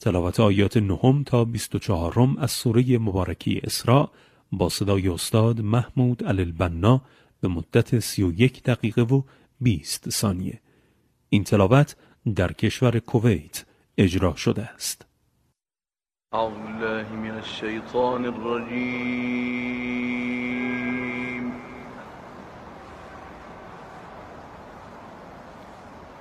تلاوت آیات نهم تا بیست و چهارم از سوره مبارکه اسراء با صدای استاد محمود البنا به مدت سی و یک دقیقه و بیست ثانیه. این تلاوت در کشور کویت اجرا شده است. أعوذ بالله من الشيطان الرجيم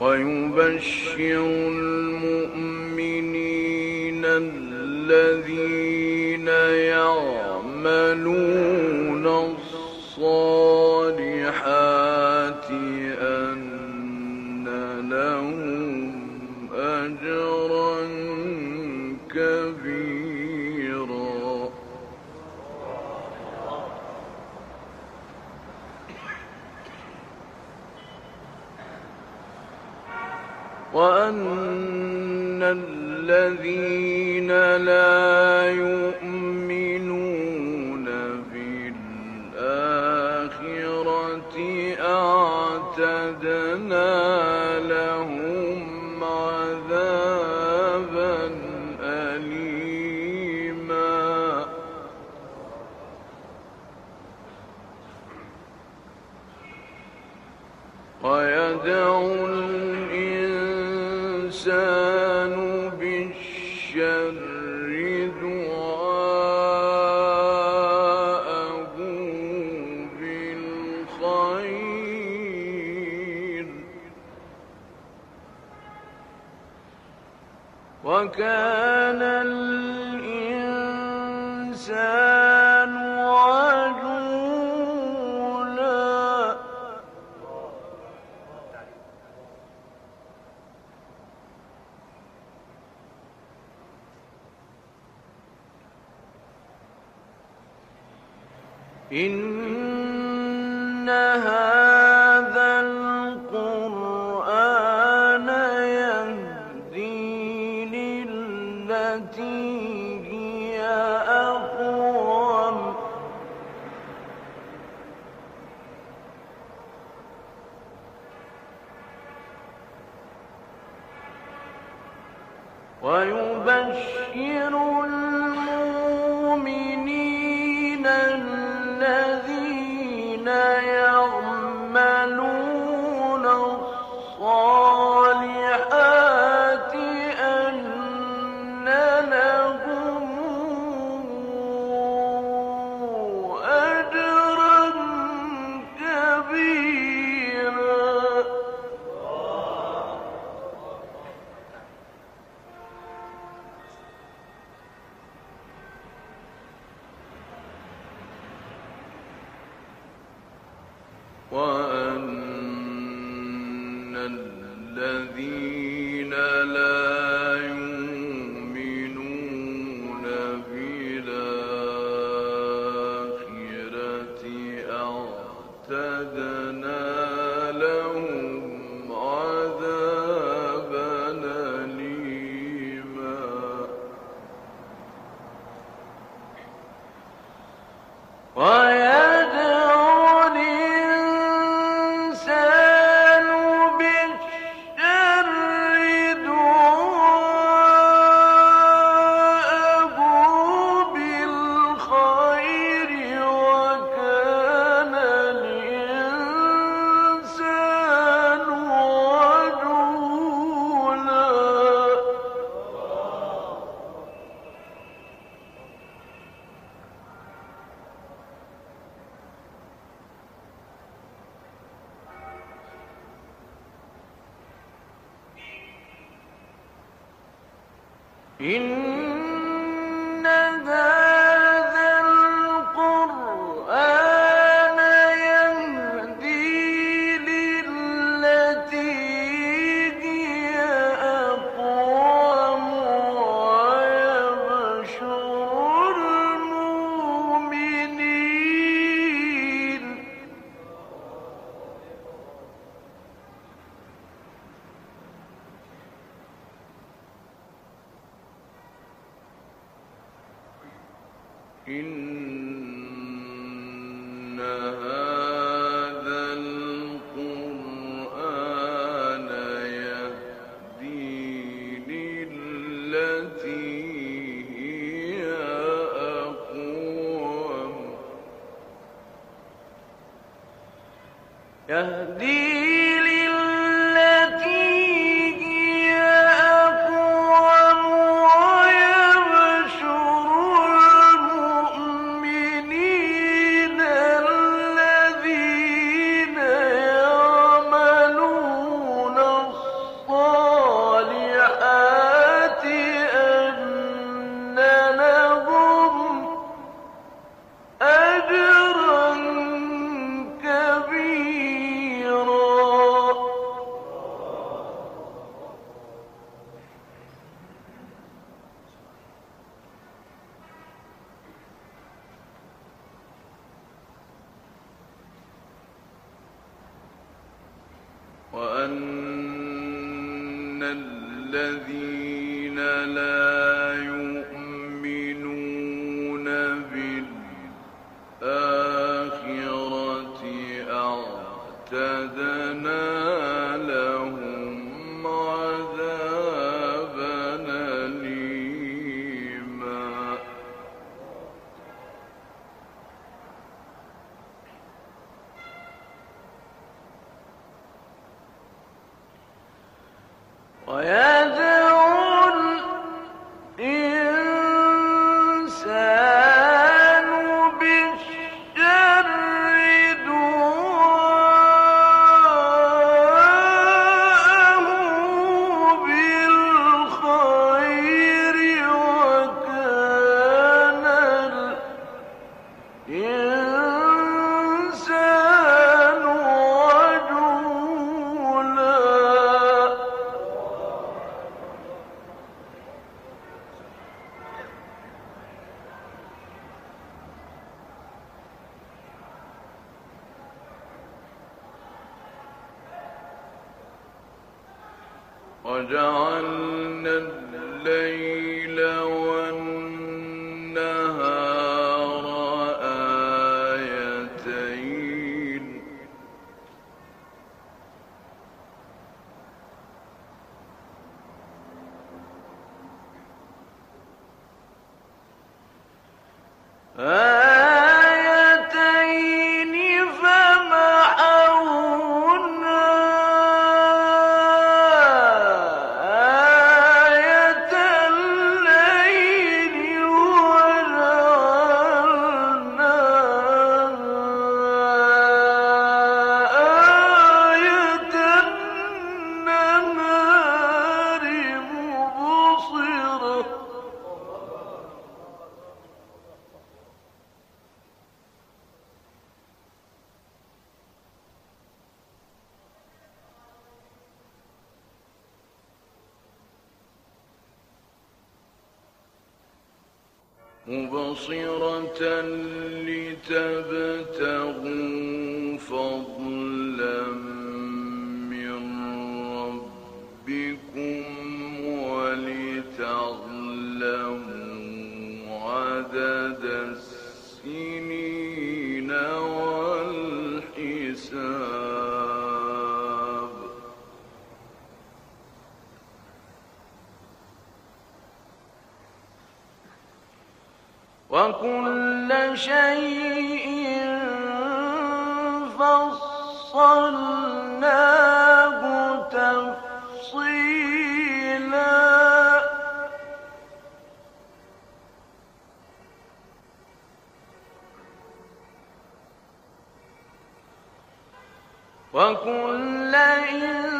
ويبشر المؤمنين الذين الذين لا يؤمنون بالآخرة أعتدنا لهم عذابا أليما. ويدعو ويبشر المؤمنين مبصرة لتبتغوا وكل شيء فصلناه تفصيلا. وكل إنسان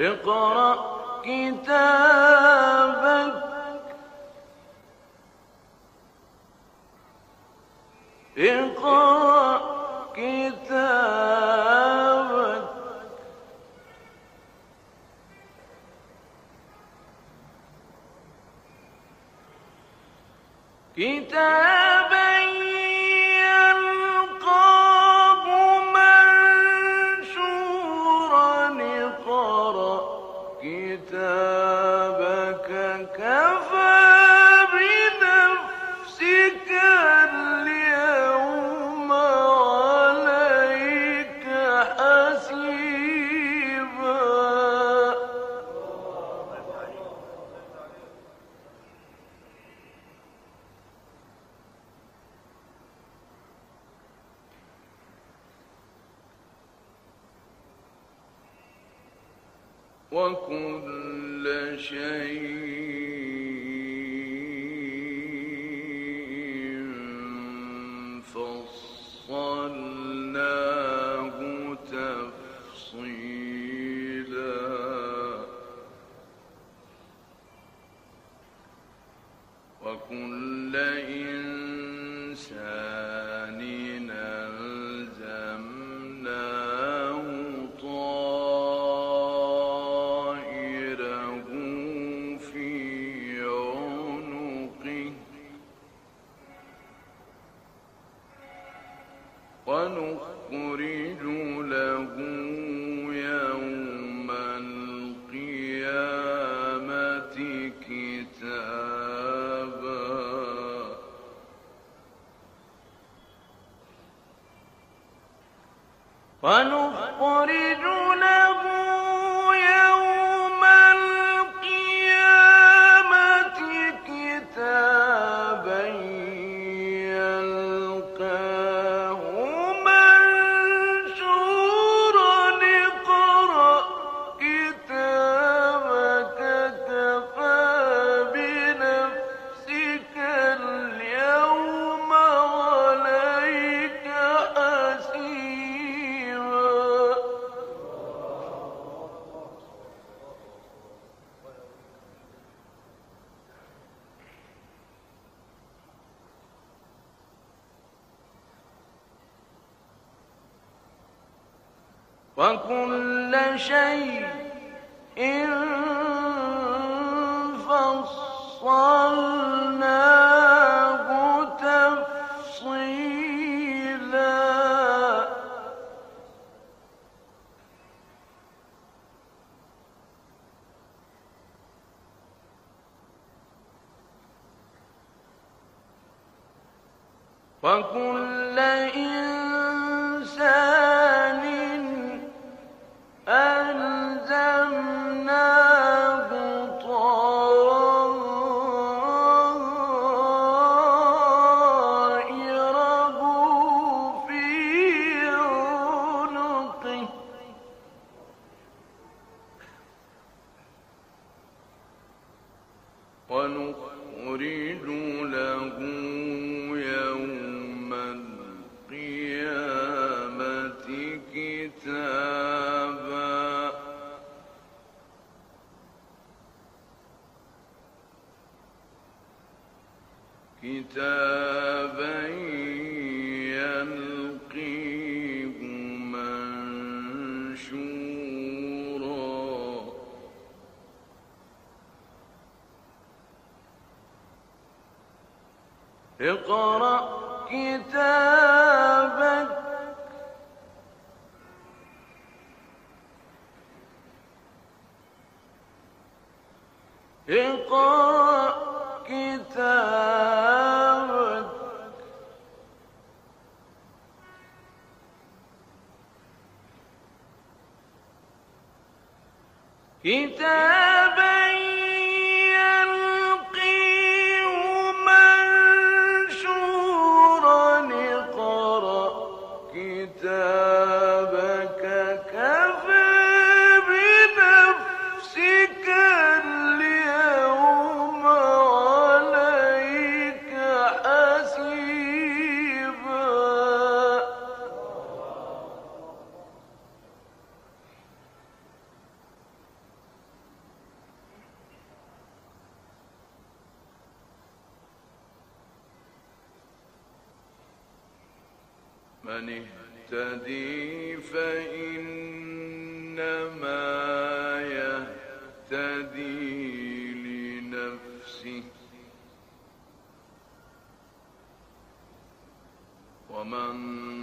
اقرأ كتابك. اقرأ وكل إنسان اقرأ كتابك من اهتدي فإنما يهتدي لنفسه ومن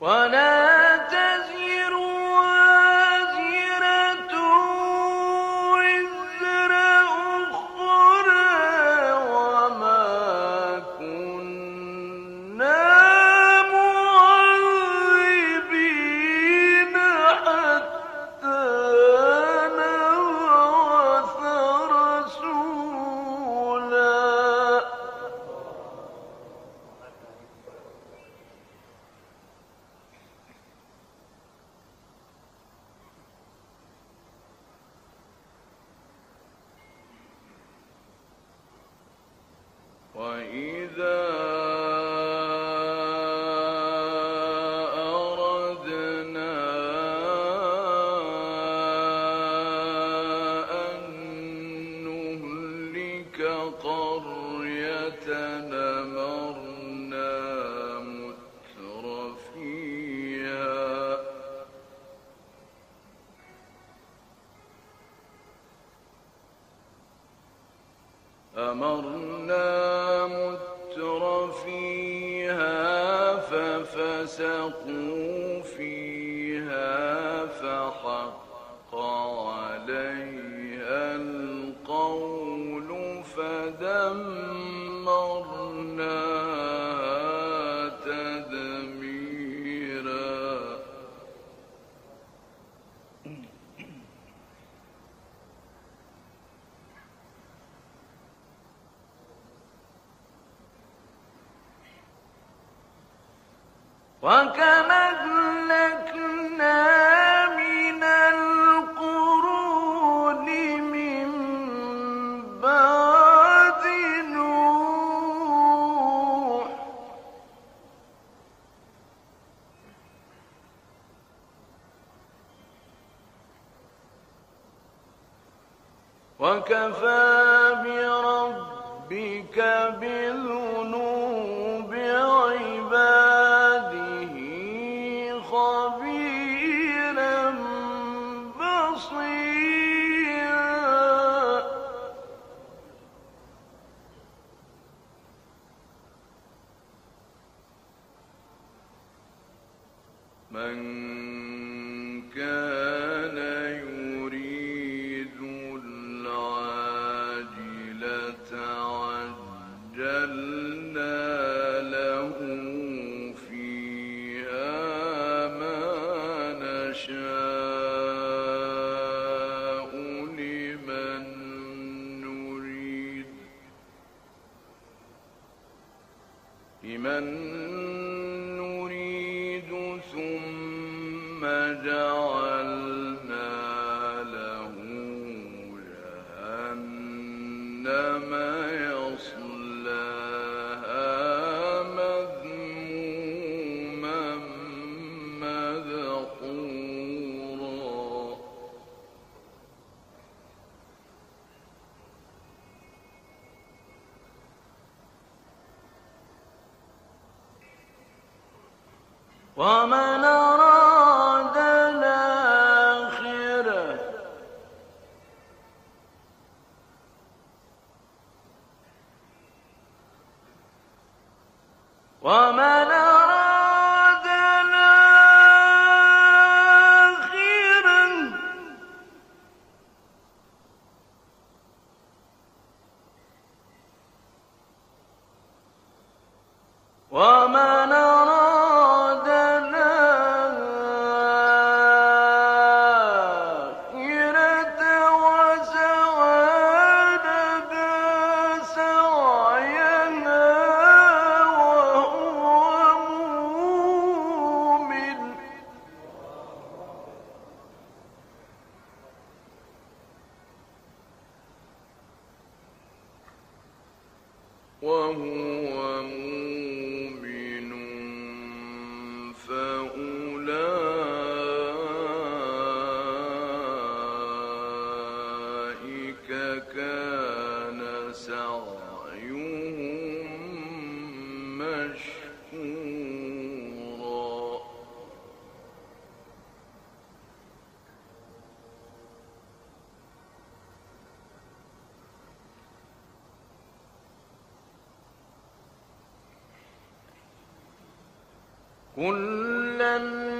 ولا نهلك لمن نريد ثم جعل كلا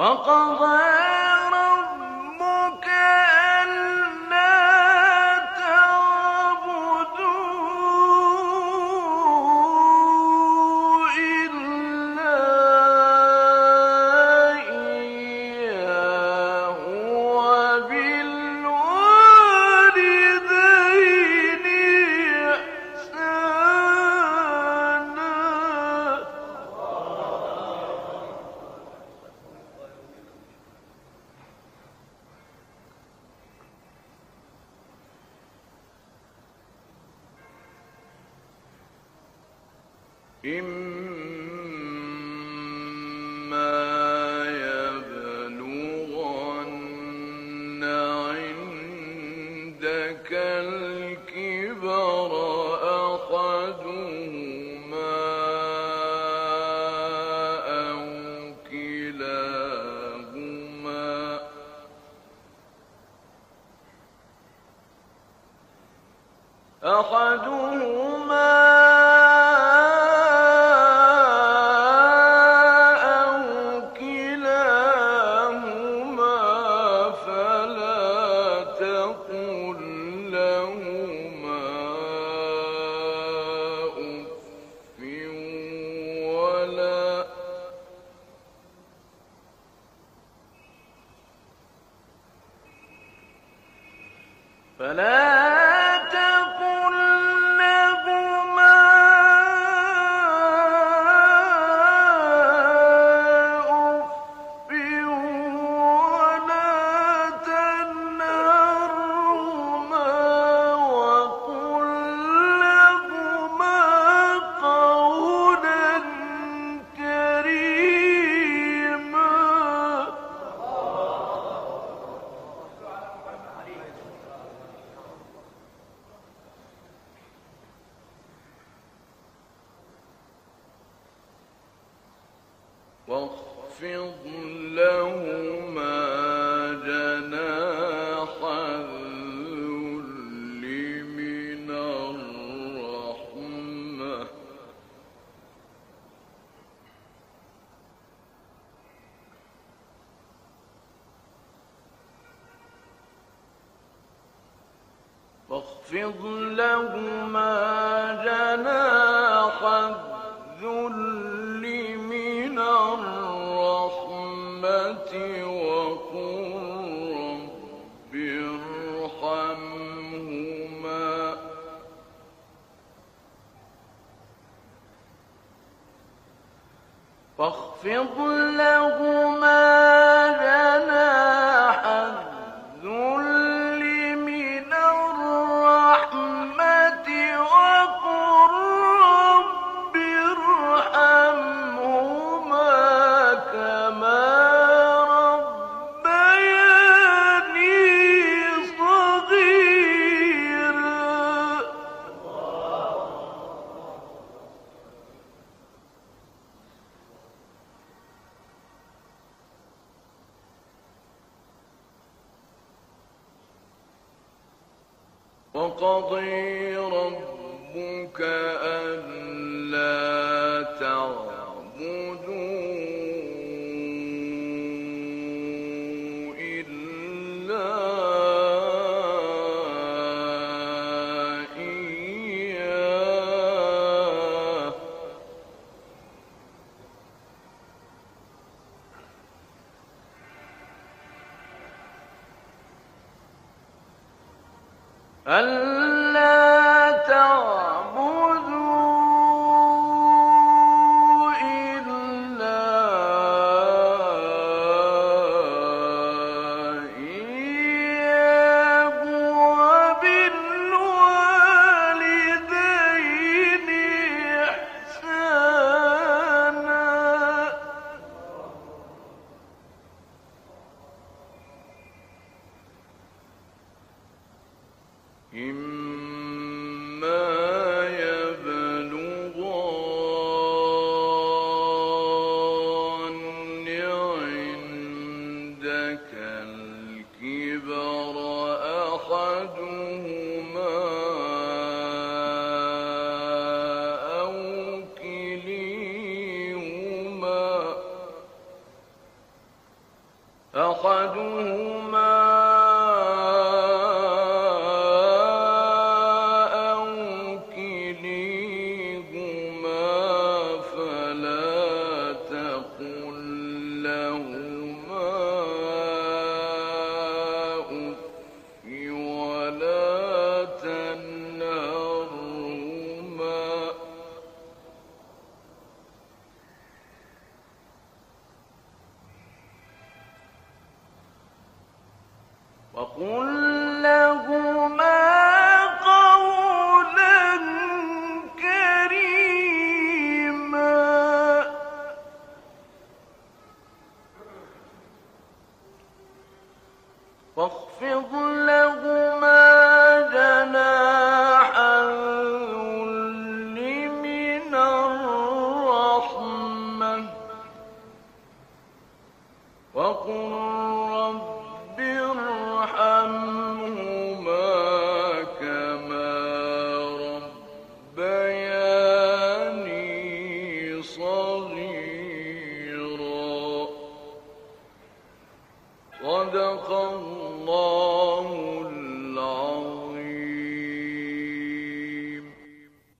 وقضى إما فلا واخفض لهما جناح الذل من الرحمة وقل رب ارحمهما. واخفض لهما وقضي ربك أن وقل